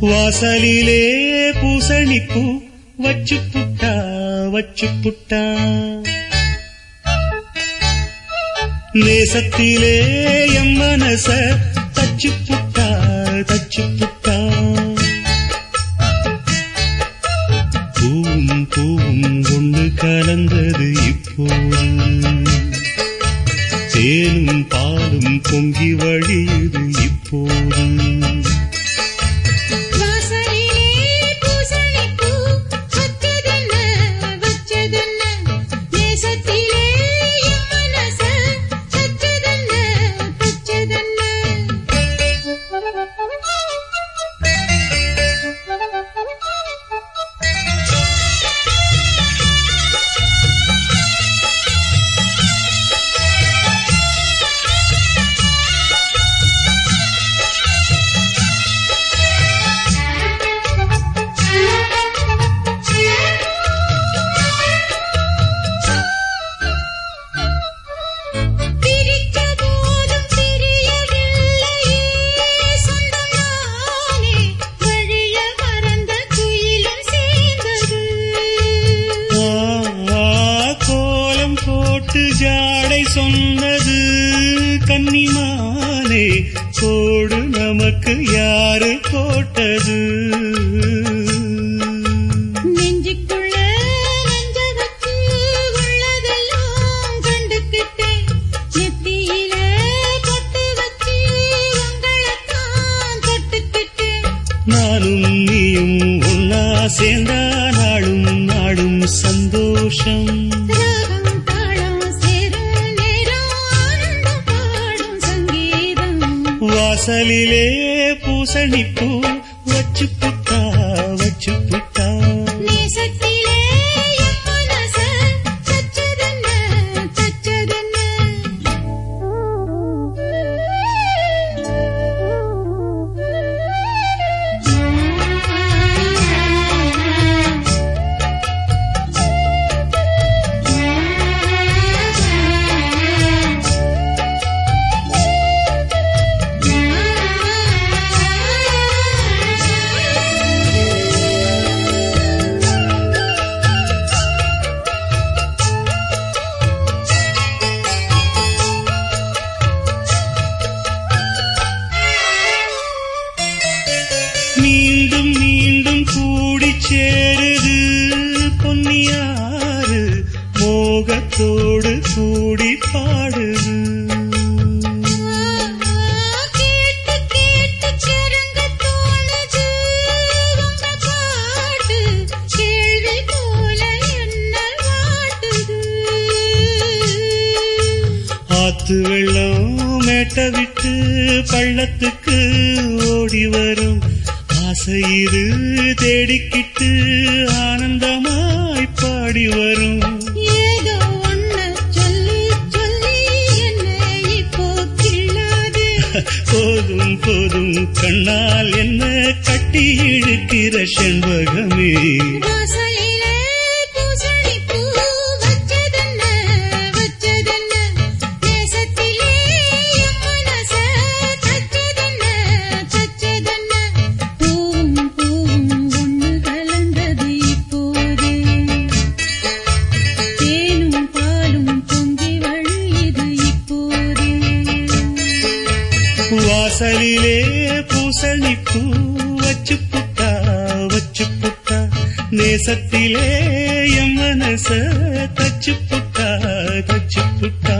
வாசலிலே பூசணிப்பூ வச்சு புட்டா வச்சு புட்டா நேசத்திலே எம் மனச தச்சு புட்டா தச்சு புட்டா பூவும் பூவும் ஒன்று கலந்தது இப்போது. தேனும் பாலும் பொங்கி வழியுது இப்போது. நேசத்திலே என் சொன்னது கன்னிமானே கோடு நமக்கு யாரு போட்டது? நானும் நீயும் ஒன்னா சேர்ந்தா நாளும் நாடும் சந்தோஷம். வாசலிலே பூசணிப்பூ வச்சு பள்ளத்துக்கு ஓடி வரும். ஆசையிரு தேடிக்கிட்டு ஆனந்தமாய் பாடி வரும். ஏதோ ஒண்ணு சொல்லி சொல்லி என்ன இப்போ கிள்ளாது. போதும் போதும் கண்ணால் என்ன கட்டி இழுக்கிற செண்பகமே? வாசலிலே பூசணிப்பூ வச்சு புட்டா வச்சு புட்டா நேசத்திலே என் மனச தச்சு புட்டா தச்சு புட்டா